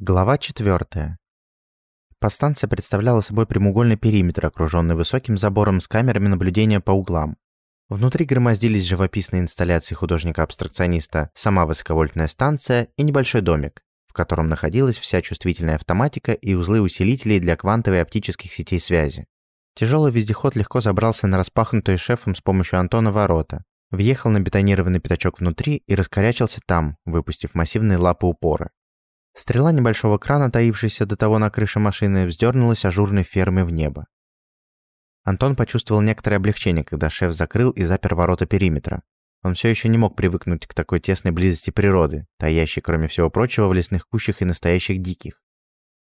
Глава 4. Подстанция представляла собой прямоугольный периметр, окруженный высоким забором с камерами наблюдения по углам. Внутри громоздились живописные инсталляции художника-абстракциониста, сама высоковольтная станция и небольшой домик, в котором находилась вся чувствительная автоматика и узлы усилителей для квантовой оптических сетей связи. Тяжелый вездеход легко забрался на распахнутые шефом с помощью Антона ворота, въехал на бетонированный пятачок внутри и раскорячился там, выпустив массивные лапы упора. Стрела небольшого крана, таившаяся до того на крыше машины, вздернулась ажурной фермой в небо. Антон почувствовал некоторое облегчение, когда шеф закрыл и запер ворота периметра. Он все еще не мог привыкнуть к такой тесной близости природы, таящей, кроме всего прочего, в лесных кущах и настоящих диких.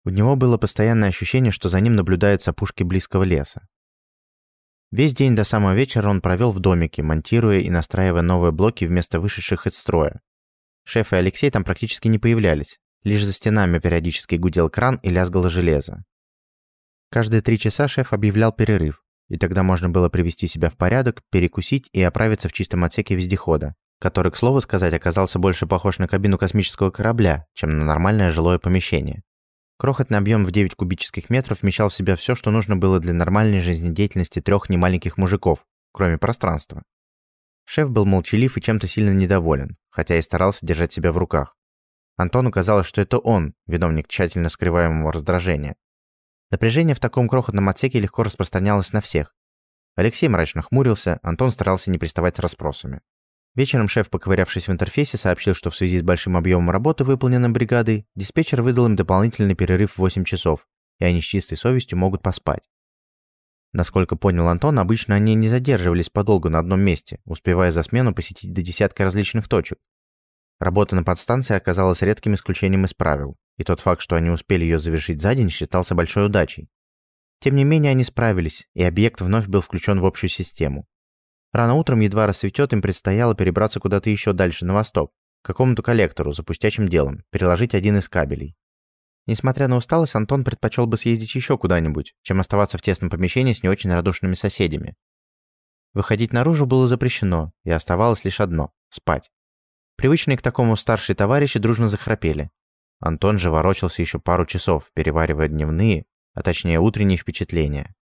У него было постоянное ощущение, что за ним наблюдают с близкого леса. Весь день до самого вечера он провел в домике, монтируя и настраивая новые блоки вместо вышедших из строя. Шеф и Алексей там практически не появлялись, Лишь за стенами периодически гудел кран и лязгало железо. Каждые три часа шеф объявлял перерыв, и тогда можно было привести себя в порядок, перекусить и оправиться в чистом отсеке вездехода, который, к слову сказать, оказался больше похож на кабину космического корабля, чем на нормальное жилое помещение. Крохотный объем в 9 кубических метров вмещал в себя все, что нужно было для нормальной жизнедеятельности трех немаленьких мужиков, кроме пространства. Шеф был молчалив и чем-то сильно недоволен, хотя и старался держать себя в руках. Антону казалось, что это он, виновник тщательно скрываемого раздражения. Напряжение в таком крохотном отсеке легко распространялось на всех. Алексей мрачно хмурился, Антон старался не приставать с расспросами. Вечером шеф, поковырявшись в интерфейсе, сообщил, что в связи с большим объемом работы, выполненной бригадой, диспетчер выдал им дополнительный перерыв в 8 часов, и они с чистой совестью могут поспать. Насколько понял Антон, обычно они не задерживались подолгу на одном месте, успевая за смену посетить до десятка различных точек, Работа на подстанции оказалась редким исключением из правил, и тот факт, что они успели ее завершить за день, считался большой удачей. Тем не менее, они справились, и объект вновь был включен в общую систему. Рано утром, едва рассветет, им предстояло перебраться куда-то еще дальше, на восток, к какому-то коллектору за пустячим делом, переложить один из кабелей. Несмотря на усталость, Антон предпочел бы съездить еще куда-нибудь, чем оставаться в тесном помещении с не очень радушными соседями. Выходить наружу было запрещено, и оставалось лишь одно – спать. Привычные к такому старшие товарищи дружно захрапели. Антон же ворочался еще пару часов, переваривая дневные, а точнее утренние впечатления.